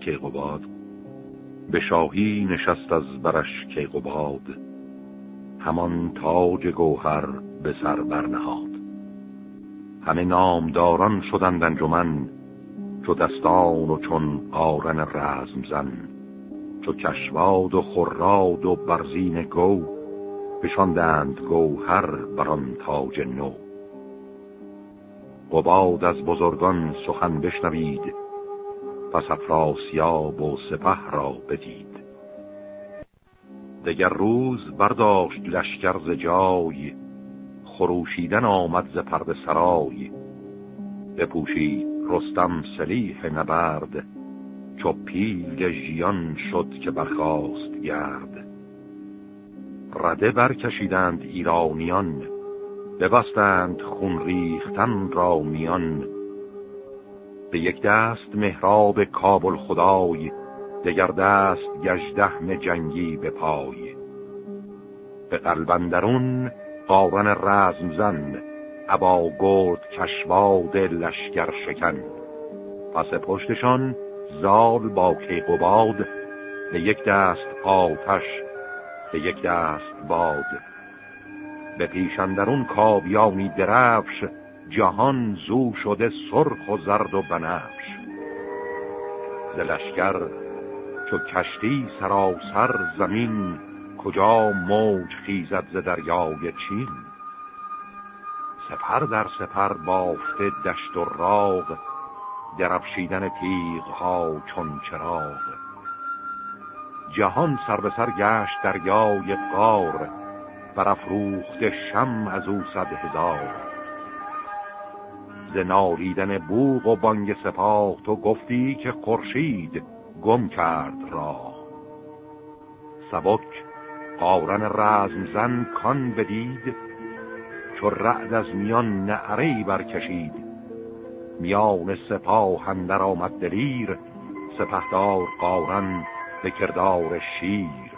کیقوباد. به شاهی نشست از برش کیقوباد. همان تاج گوهر به سر برنهاد. همه نامداران شدند انجمن چو دستان و چون آرن رزم زن. چو کشواد و خراد و برزین گو بشاندند گوهر بران تاج نو. قباد از بزرگان سخن بشنوید. پس افراسیاب و سپه را بدید. دگر روز برداشت لشکر ز جای خروشیدن آمد ز پرد سرای. رستم سلیح نبرد چو پیل ژیان شد که برخاست گرد. رده برکشیدند ایرانیان ببستند خون ریختن را میان. به یک دست مهراب کابل خدای دگر دست گجدهم جنگی به پای. به قلبندرون قارن رزم زن ابا گرد کشواد لشگر شکن. پس پشتشان زال با کیقوباد به یک دست آتش به یک دست باد. به پیشندرون کابیانی درفش جهان زو شده سرخ و زرد و بنفش. ز لشکر چو کشتی سراسر زمین کجا موج خیزد ز دریای چین؟ سپر در سپر بافته دشت و راغ درفشیدن تیغ ها چون چراغ. جهان سر به سر گشت دریای قار برافروخته شم از او صد هزار. ز ناریدن بوغ و بانگ سپاه تو گفتی که خورشید گم کرد راه. سبک قارن رزم زن کان بدید چو رعد از میان نعره برکشید. میان سپاه اندر آمد دلیر سپهدار قارن به کردار شیر.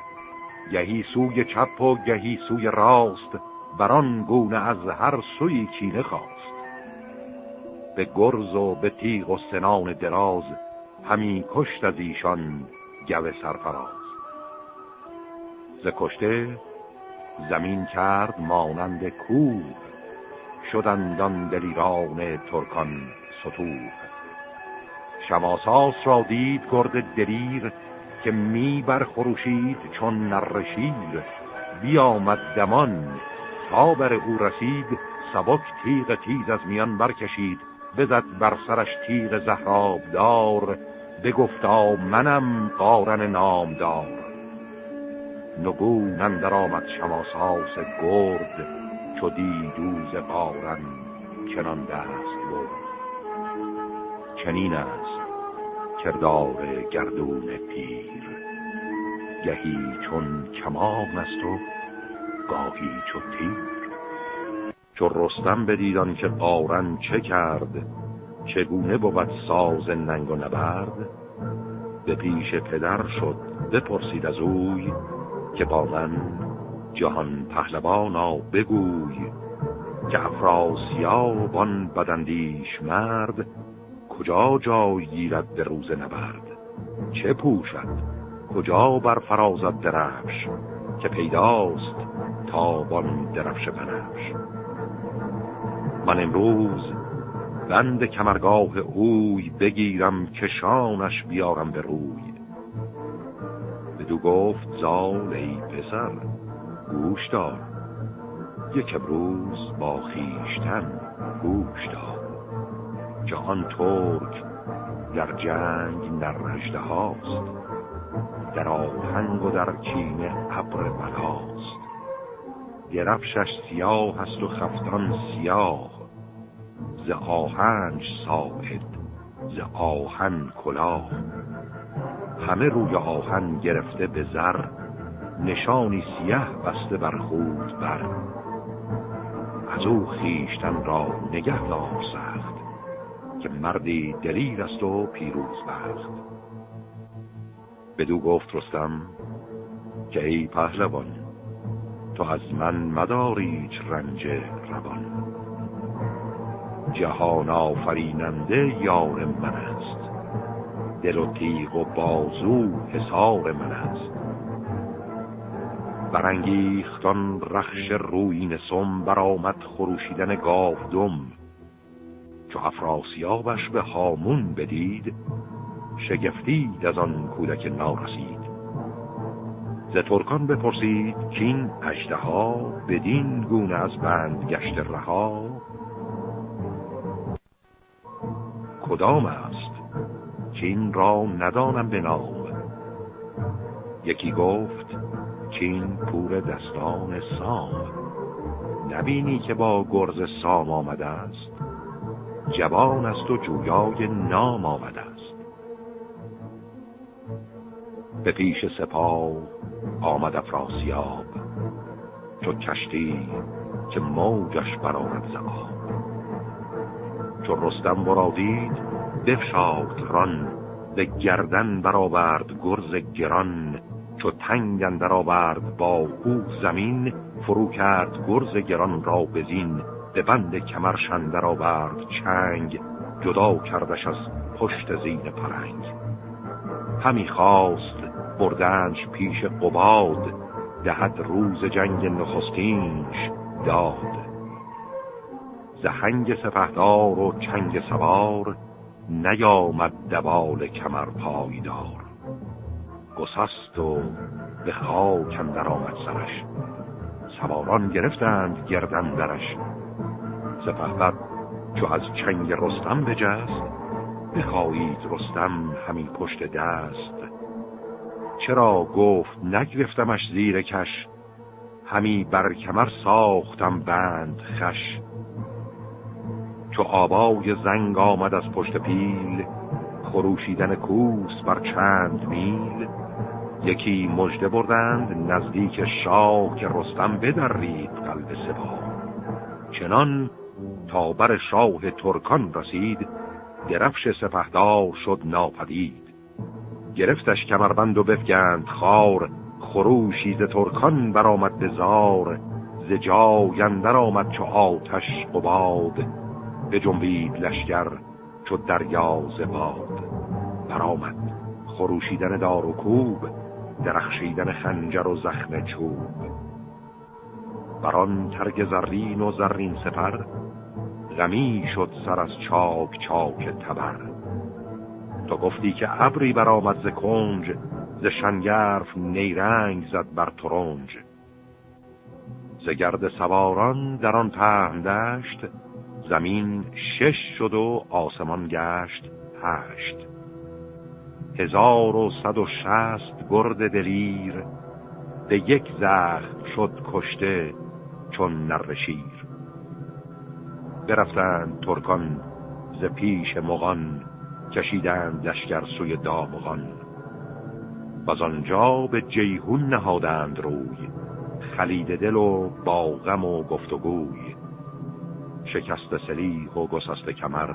گهی سوی چپ و گهی سوی راست بران گونه از هر سوی کینه خواست. به گرز و به تیغ و سنان دراز همی کشت از ایشان گوه سرفراز. ز کشته زمین کرد مانند کوه شدندان دلیران ترکان ستوه. شماساس را دید گرد دلیر که می برخروشید چون نرشیر بیامد دمان تا بر او رسید سبک تیغ تیز از میان برکشید. بزد بر سرش تیغ زهرابدار بگفتا منم قارن نامدار. نگو نندر آمد شماساس گرد چو دیدوز قارن چنان دست برد. چنین است کردار گردون پیر. گهی چون کمان است و گاهی چو تیر. چو رستم بدیدان که قارن چه کرد چگونه بود ساز ننگ و نبرد؟ به پیش پدر شد بپرسید از اوی که با من جهان پهلوانا بگوی که افراسیابان بدندیش مرد کجا جای گیرد به روز نبرد؟ چه پوشد؟ کجا بر فرازد درفش که پیداست تابان درفش بنفش من امروز بند کمرگاه اوی بگیرم که شانش بیارم به روی. بدو گفت زال ای پسر گوش دار. یک امروز با خیشتن گوش دار. جهان ترک در جنگ نرنجده هاست در آهنگ و در کینه ابر بلاست. گرفشش سیاه است و خفتان سیاه. ز آهنج ساعد ز آهن کلاه. همه روی آهن گرفته به زر نشانی سیه بسته بر خود بر. از او خیشتن را نگه دار سخت که مردی دلیر است و پیروز بخت. بدو گفت رستم که ای پهلوان تو از من مداریچ رنج روان. جهان آفریننده یار من است. دل و تیغ و بازو حسار من است. برانگیختان رخش روین سم برآمد خروشیدن گاودم. چو افراسیابش به هامون بدید شگفتید از آن کودک نارسید. ز ترکان بپرسید که این ها بدین گونه از بند گشت رها؟ کدام است؟ چین را ندانم به نام. یکی گفت چین پور دستان سام. نبینی که با گرز سام آمده است؟ جوان است و جویای نام آمده است. به پیش سپاه آمد افراسیاب. چو کشتی که موجش برآمد ز چو رستم برادید بفشاد ران به گردن برآورد گرز گران. چو تنگ اندر آورد با او زمین فرو کرد گرز گران را بزین به بند کمرش اندر آورد چنگ جدا کردش از پشت زین پرنگ. همی خواست بردنش پیش قباد دهد روز جنگ نخستینش داد. زهنگ سپهدار و چنگ سوار نیامد دوال کمر پایدار. گسست و به خاک اندر آمد سرش. سواران گرفتند گردن درش سپهبد چو از چنگ رستم بجست بخواهید رستم همین پشت دست. چرا گفت نگرفتمش زیر کش؟ همی بر کمر ساختم بند خش. چو آبای زنگ آمد از پشت پیل خروشیدن کوس بر چند میل. یکی مژده بردند نزدیک شاه که رستم بدرید قلب سپاه. چنان تا بر شاه ترکان رسید درفش سپهدار شد ناپدید. گرفتش کمربند و بفگند خار خروشی ز ترکان برآمد به زار ز جای اندر آمد چو آتش قباد به جنبید لشکر چو دریا ز باد. برآمد خروشیدن دار و کوب درخشیدن خنجر و زخم چوب. بران ترگ زرین و زرین سپر غمی شد سر از چاک چاک تبر. تو گفتی که ابری برآمد ز کنج ز شنگرف نیرنگ زد بر ترنج. ز گرد سواران در آن پهندشت زمین شش شد و آسمان گشت هشت. هزار و صد و شست گرد دلیر به یک زخم شد کشته چون نرشیر برفتند ترکان ز پیش مغان کشیدند لشکر سوی دامغان و آنجا به جیهون نهادند روی. خلید دل و با غم و گفتگوی. شکست سلیح و گسست کمر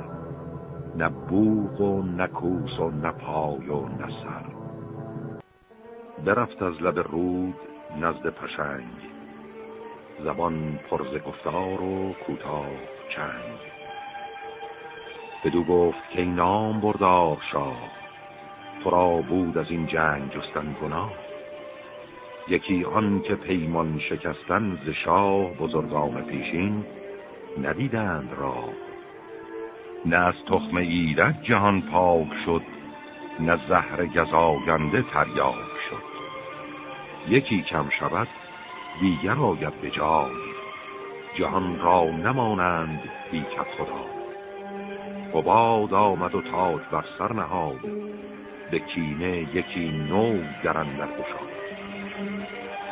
نه بوغ و نه کوس و نه پای و نه سر. از لب رود نزد پشنگ. زبان پرز گفتار و کوتاه چند بدو گفت که نام بردار شاه. تو را بود از این جنگ جستن گناه. یکی آن که پیمان شکستن ز شاه بزرگان پیشین ندیدند را. نه از تخم ایرد جهان پاک شد نه زهر گزاینده تریاک شد. یکی کم شود دیگر آید به جای. جهان را نمانند بیکت خدا قباد آمد و تاج بر سر نهاد. به کینه یکی نو در اندر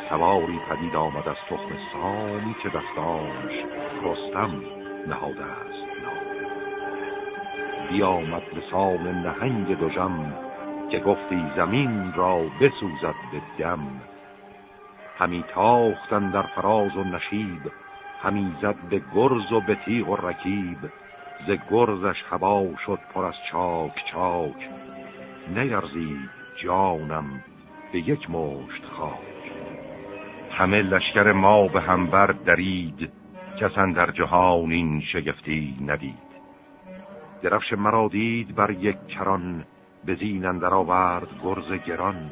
سواری پدید آمد از تخم سامی که دستانش رستم نهاده است. بیامد به سام نهنگ دوژم که گفتی زمین را بسوزد به دم. همی تاختن در فراز و نشیب همی زد به گرز و به تیغ و رکیب. ز گرزش هوا شد پر از چاک چاک. نیرزید جانم به یک مشت خاک. همه لشکر ما به هم بر درید کسان در جهان این شگفتی ندید. درفش مرا دید بر یک کران به زین آورد گرز گران.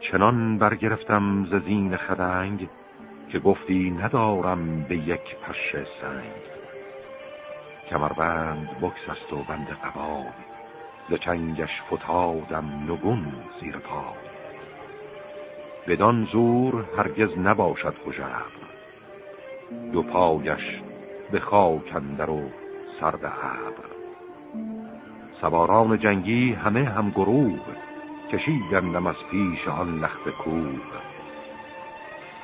چنان برگرفتم ز زین خدنگ که گفتی ندارم به یک پش سنگ. کمربند بکس است و بند قبای. ز چنگش فتادم نگون زیر پای. بدان زور هرگز نباشد خوشم دو پایش به خاک اندر و سرد ابر. سواران جنگی همه هم گروه کشیدندم از پیش آن لخت کوه.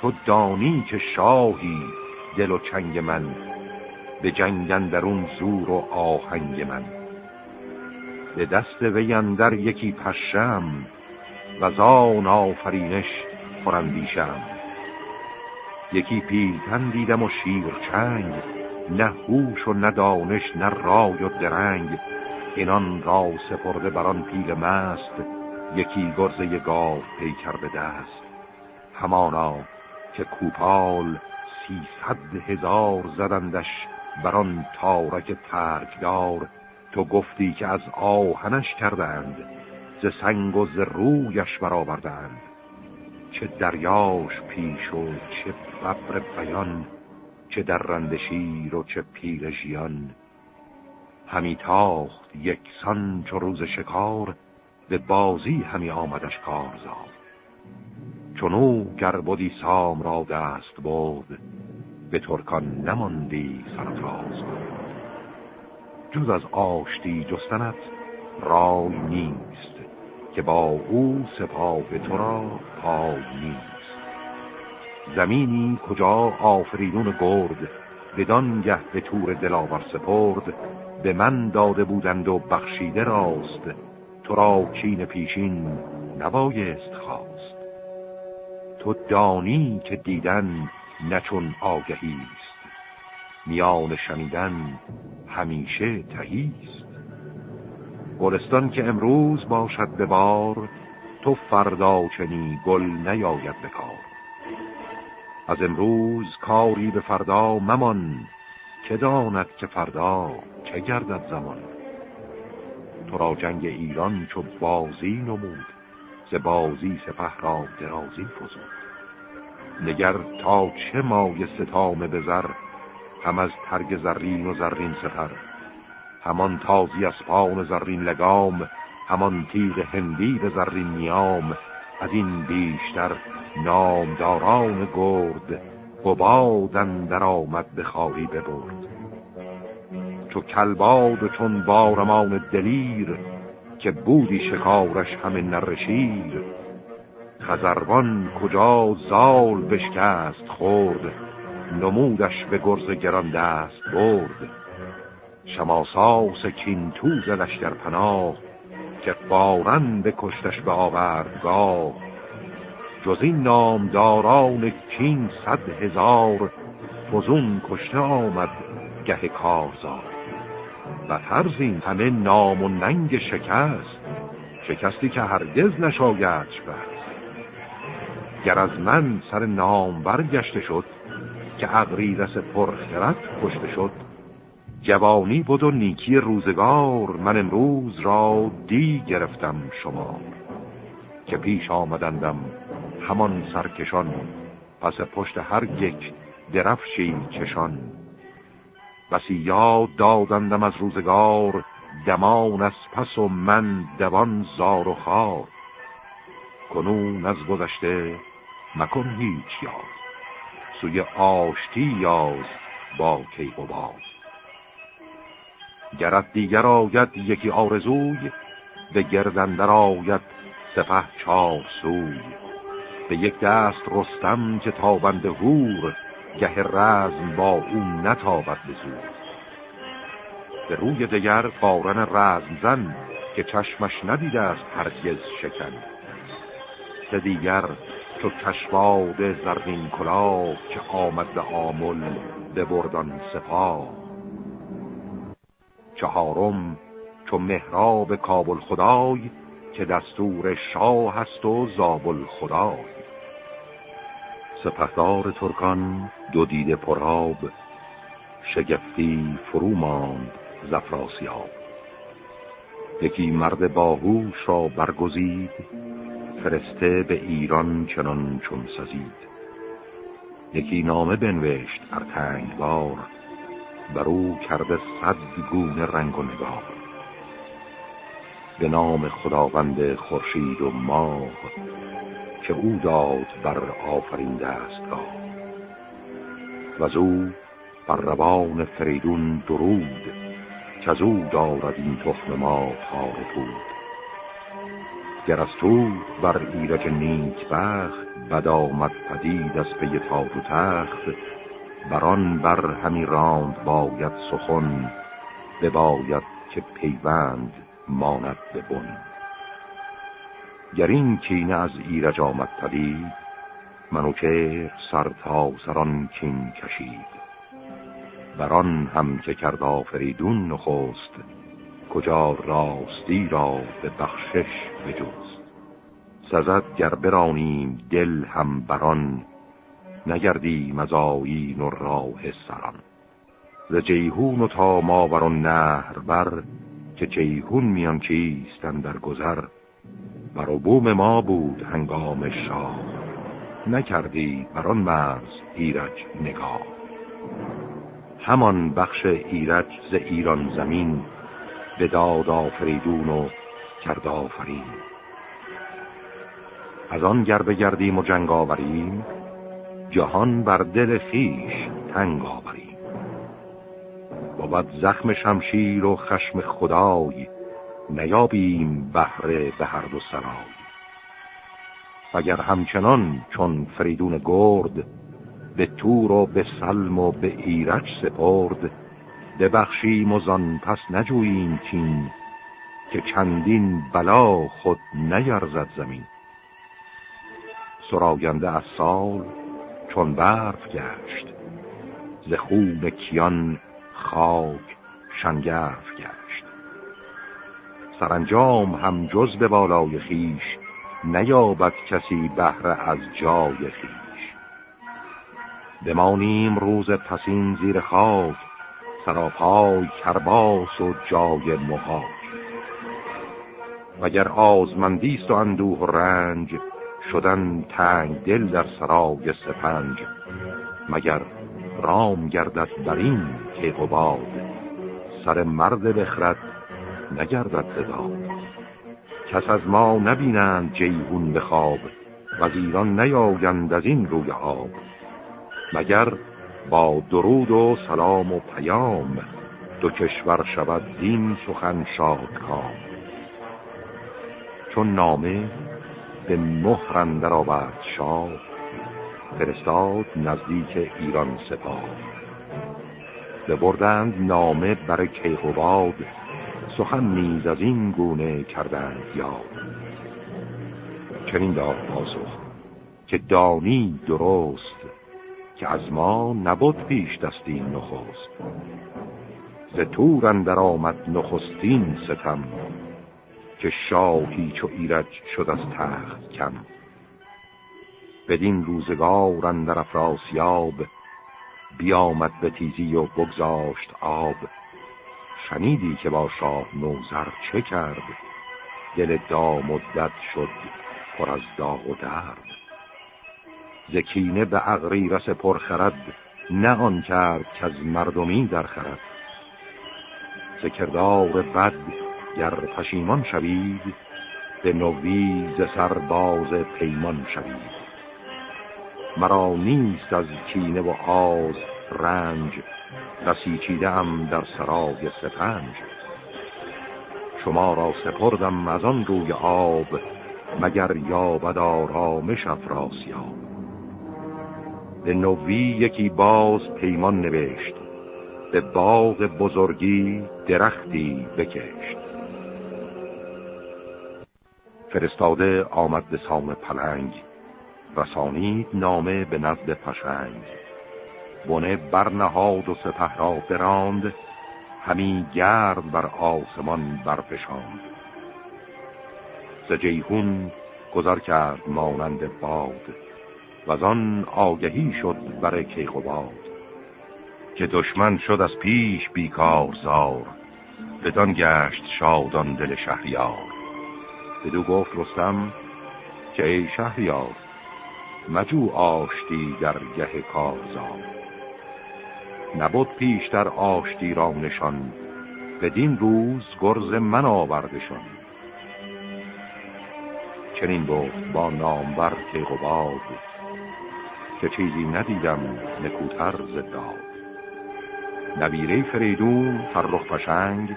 تو دانی که شاهی دل و چنگ من به جنگن درون زور و آهنگ من. به دست ویندر یکی پشم و زان آفرینش خورندیشم یکی پیلتن دیدم و شیر چنگ نه هوش و نه دانش نه رای و درنگ. اینان را سپرده بران پیل مست یکی گرزه گاو پیکر به دست. همانا که کوپال سیصد هزار زدندش بران تارک ترکدار تو گفتی که از آهنش کردند ز سنگ و ز رویش برآوردند. چه دریاش پیش و چه ببر بیان چه در رندشیر و چه پیر ژیان. همی تاخت یکسان چو روز شکار به بازی همی آمدش کارزار. چونو گر بودی سام را دست بود به ترکان نماندی سرفراز. جز از آشتی جستنت رای نیست که با او سپاه تو را پای نیست. زمینی کجا آفریدون گرد بدان گه به تور دلاور سپرد به من داده بودند و بخشیده راست تو را کین پیشین نبایست خواست. تو دانی که دیدن نچون آگهیست میان شنیدن همیشه تهیست گلستان که امروز باشد به بار تو فردا چنی گل نیاید به کار. از امروز کاری به فردا ممان که داند که فردا چه گردد زمان. تو را جنگ ایران چو بازی نمود ز بازی سپه را درازی فزود. نگر تا چه مای ستام بزر هم از ترگ زرین و زرین سپر همان تازی اسپان زرین لگام همان تیغ هندی به زرین نیام. از این بیشتر نامداران گرد قبادن در آمد به خواهی ببرد. چو کلباد و چون بارمان دلیر که بودی شکارش همه نرشیر. خزروان کجا زال بشکست خورد نمودش به گرز گران دست برد. شماساس کینتوز لشکر پناه که قارن به کشتش به آوردگاه. جز این نامداران کین صد هزار فزون کشته آمد گه کارزار. و ترزین همه نام و ننگ شکست شکستی که هرگز نشایدش بست گر از من سر نام برگشته شد که اغریرس پرخرت کشته شد. جوانی بود و نیکی روزگار من امروز را دی گرفتم شما که پیش آمدندم همان سرکشان پس پشت هر یک درفشی چشان بسی یاد دادندم از روزگار دمان از پس و من دوان زار و خار. کنون از گذشته مکن هیچ یاد. سوی آشتی یاز با کی و باز گرد دیگر آید یکی آرزوی به گردندر آید سپه چار سوی. به یک دست رستم که تابند هور گه رزم با او نتابد بزور به روی دگر قارن رزم زن که چشمش ندیده است هرگز شکن. که دیگر چو کشواد زرین کلا که آمد به آمل به بردان سپاه. چهارم چو مهراب کابل خدای که دستور شاه هست و زابل خدای سپهدار ترکان دو دیده پراب شگفتی فرو ماند زفراسیاب. یکی مرد باهوش را برگزید فرسته به ایران چنان چون سزید. یکی نامه بنوشت ارتنگبار بر او کرده صد گونه رنگ و نگاه به نام خداوند خورشید و ماه که او داد بر آفرین دستگاه. و از او بر روان فریدون درود که از او دارد این تخم ما تار بود گر از تو بر ایرج نیک بخت بد آمد پدید از پی تاج و تخت بران بر همی راند باید سخن بباید که پیوند ماند به بن. گر این کینه از ایرج آمد پدید منوچه سر تا سران کین کشید. بران هم که کرد آفریدون نخست کجا راستی را به بخشش بجوست سزد گر برانیم دل هم بران نگردیم از و راه سران. ز جیهون و تا ما بران نهر بر که جیهون میان چیستن در گذر. بر بوم ما بود هنگام شاه نکردی بران مرز ایرج نگاه. همان بخش ایرج ز ایران زمین به داد آفریدون و کرد آفرین. از آن گربه گردیم و جنگ آوریم جهان بر دل خیش تنگ آوریم. بود زخم شمشیر و خشم خدای نیابیم بهره به هر دو سرای. اگر همچنان چون فریدون گرد به تور و به سلم و به ایرج سپرد ببخشیم و زان پس نجوییم کین که چندین بلا خود نیرزد زمین. سراینده از سال چون برف گشت ز خون کیان خاک شنگرف گشت. سرانجام هم جز به بالای خیش نیابد کسی بهره از جای خیش. بمانیم روز پسین زیر خاک سراپای کرباس و جای محاک وگر آزمندیست و اندوه و رنج شدن تنگ دل در سرای سپنج مگر رام گردد بر این که و سر مرد بخرد نگردد زداد کس از ما نبینند جیهون به خواب وزیران نیایند از این روی آب مگر با درود و سلام و پیام دو کشور شود دین سخن شاد کام چون نامه به مهر اندر آورد شاه فرستاد نزدیک ایران سپاه. ببردند نامه بر کیقوباد سخن نیز از این گونه کردند یاد. چنین داد پاسخ که دانی درست که از ما نبود پیش دستین نخست. ز تور اندر آمد نخستین ستم که شاهی چو ایرج شد از تخت کم. بدین روزگار اندر افراسیاب بیامد به تیزی و بگذاشت آب. شنیدی که با شاه نوزر چه کرد؟ دل دام و دد شد پر از داغ و درد. زکینه به عقری رس پرخرد نه آن کرد که از مردمی در خرد. ذکردار بد گر پشیمان شوید به نوی ز سرباز پیمان شوید. مرا نیست از کینه و آز رنج بسیچیده ام در سرای سپنج. شما را سپردم از آن روی آب مگر یابد آرامش افراسیاب. به نوی یکی باز پیمان نوشت. به باغ بزرگی درختی بکشت. فرستاده آمد به سام پلنگ رسانید نامه به نزد پشنگ. بنه برنهاد و سپه را براند همی گرد بر آسمان برفشاند. ز جیهون گذر کرد مانند باد. و آن آگهی شد بر کیخوباد که دشمن شد از پیش بیکار زار بدان گشت شادان دل شهریار. بدو گفت رستم که ای شهریار مجو آشتی در گه کارزار. نبود پیش در آشتی را نشان بدین روز گرز من آوردشان چنین گفت با نامور کیقوباد که چیزی ندیدم نکوتر زداد نبیره فریدون فرخ پشنگ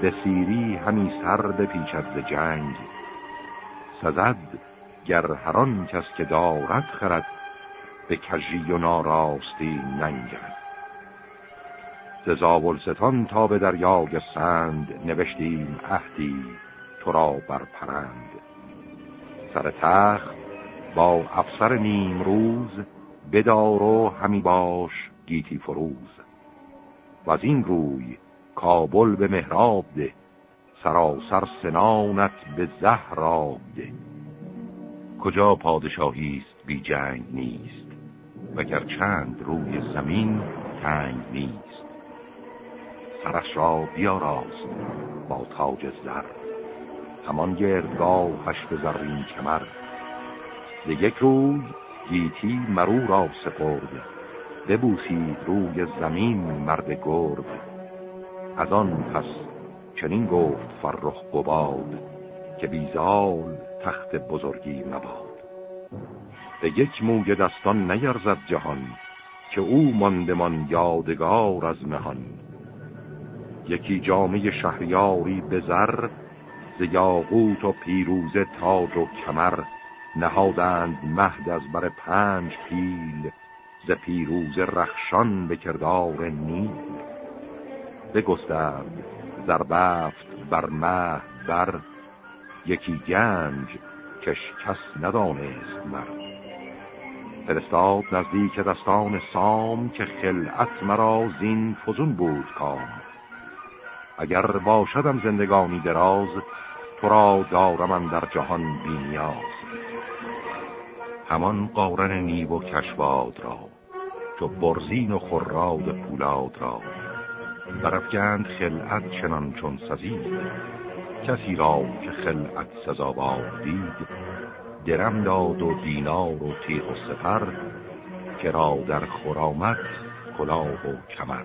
به سیری همی سر بپیچد ز جنگ. سزد گر هران کس که دارد خرد به کجی و ناراستی ننگرد. ز زاولستان تا به دریای سند نوشتیم عهدی تو را برپرند سر تخت با افسر نیم روز بدار و همی باش گیتی فروز. و از این روی کابل به مهراب ده سراسر سنانت به زهراب ده. کجا پادشاهی است بی جنگ نیست وگر چند روی زمین تنگ نیست. سرش را بیاراست با تاج زر همان گردگاهش به زرین کمر. ز یک روی گیتی مرو را سپرد. ببوسید روی زمین مرد گرد. از آن پس چنین گفت فرخ قباد که بیزال تخت بزرگی مباد به یک موی دستان نیرزد جهان که او ماندمان یادگار از مهان. یکی جامعه شهریاری به زر ز یاقوت و پیروز تاج و کمر نهادند مهد از بر پنج پیل ز پیروز رخشان به کردار نیل. بگسترد زربفت بر مهد بر یکی گنج کش کس ندانست مر. فرستاد نزدیک دستان سام که خلعت مرا زین فزون بود کام. اگر باشدم زندگانی دراز تو را دارم در جهان بینیاز همان قارن نیو و کشواد را چو برزین و خراد پولاد را برفگند خلعت چنان چون سزید. کسی را که خلعت سزاوار دید درم داد و دینار و تیغ و سفر که را در خرامت کلاه و کمر.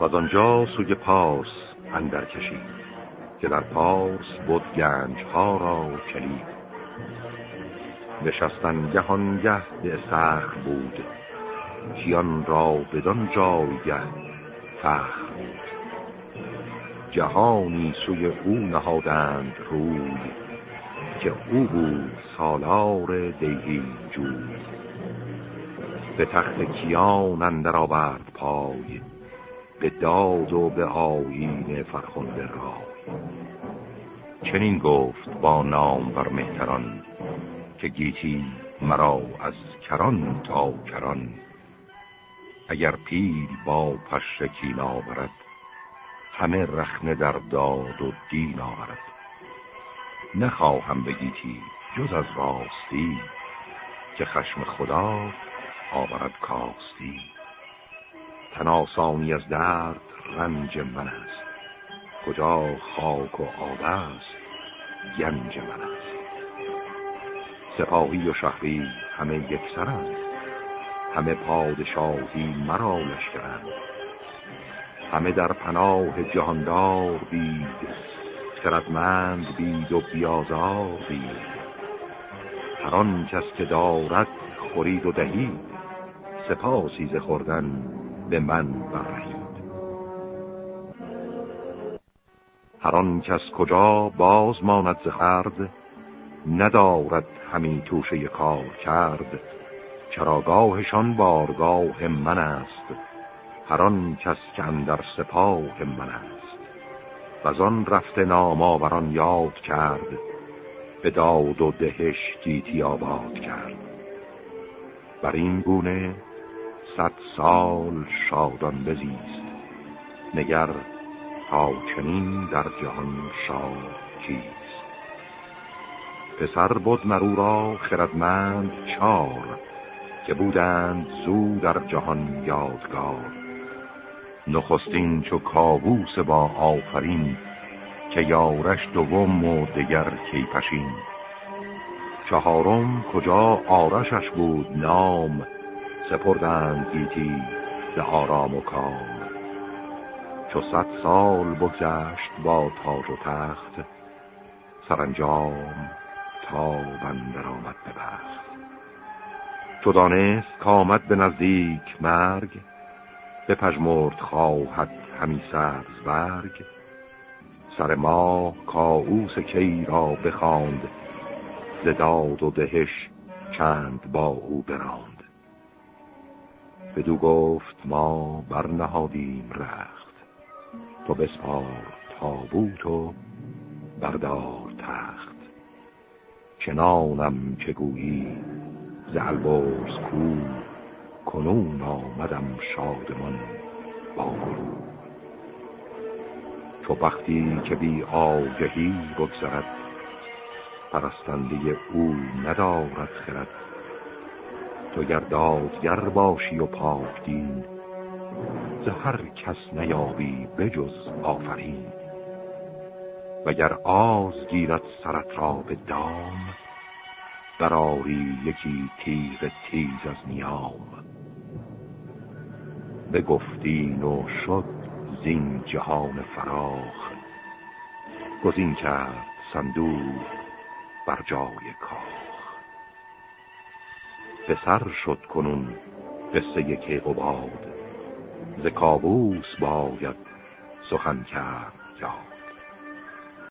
و آنجا سوی پارس اندر کشید که در پارس بود گنج ها را کلید نشستن گهان گه سخت بود. کیان را بدان جایگه فخر بود. جهانی سوی او نهادند روی که او بود سالار دیهی جوی. به تخت کیان اندر آورد پای به داد و به آیین فرخنده رای. چنین گفت با نام بر مهتران گیتی مرا از کران تا کران. اگر پیل با پشه کین آورد همه رخنه در داد و دین آورد. نخواهم بگیتی جز از راستی که خشم خدا آورد کاستی. تناسانی از درد رنج من است. کجا خاک و آب است گنج من است. سپاهی و شهری همه یک سرند همه پادشاهی مرا لشکرند. همه در پناه جهاندار بید خردمند بید و بیازار بید هر کس که دارد خورید و دهید سپاسی ز خوردن به من برهید. هر کس کجا باز ماند ز خرد ندارد همین توشه کار کرد. چراگاهشان بارگاه من است. هر آن کس که اندر سپاه من است. و آن رفته نامآوران یاد کرد. به داد و دهش گیتی آباد کرد. بر این گونه صد سال شادان بزیست. نگر تا چنین در جهان شاد کیست. پسر بود مرو را خردمند چار که بودند زو در جهان یادگار. نخستین چو کابوس با آفرین که یارش دوم و دگر کی پشین چهارم کجا آرشش بود نام سپردند گیتی به آرام و کام. چو صد سال بگذشت با تاج و تخت سرانجام تا بندر آمد به بخت دانست کامد به نزدیک مرگ پجمورد خواهد همی سبز برگ. سر ما کاوس کی را بخواند زداد و دهش چند با او براند. بدو گفت ما برنهادیم رخت. تو بسپار تابوت و بردار تخت. چنانم که گویی ز البرز کو کنون آمدم شادمان با گروه چو وقتی که بی آگهی بگذرد پرستنده او ندارد خرد. تو گردادگر باشی و پاک دین ز هر کس نیابی بجز آفرین. وگر آز گیرد سرت را به دام براری یکی تیغ تیز از نیام. گفتین و شد زین جهان فراخ گزین کرد صندوق بر جای کاخ. پسر شد کنون قصه کیقوباد ز کابوس باید سخن کرد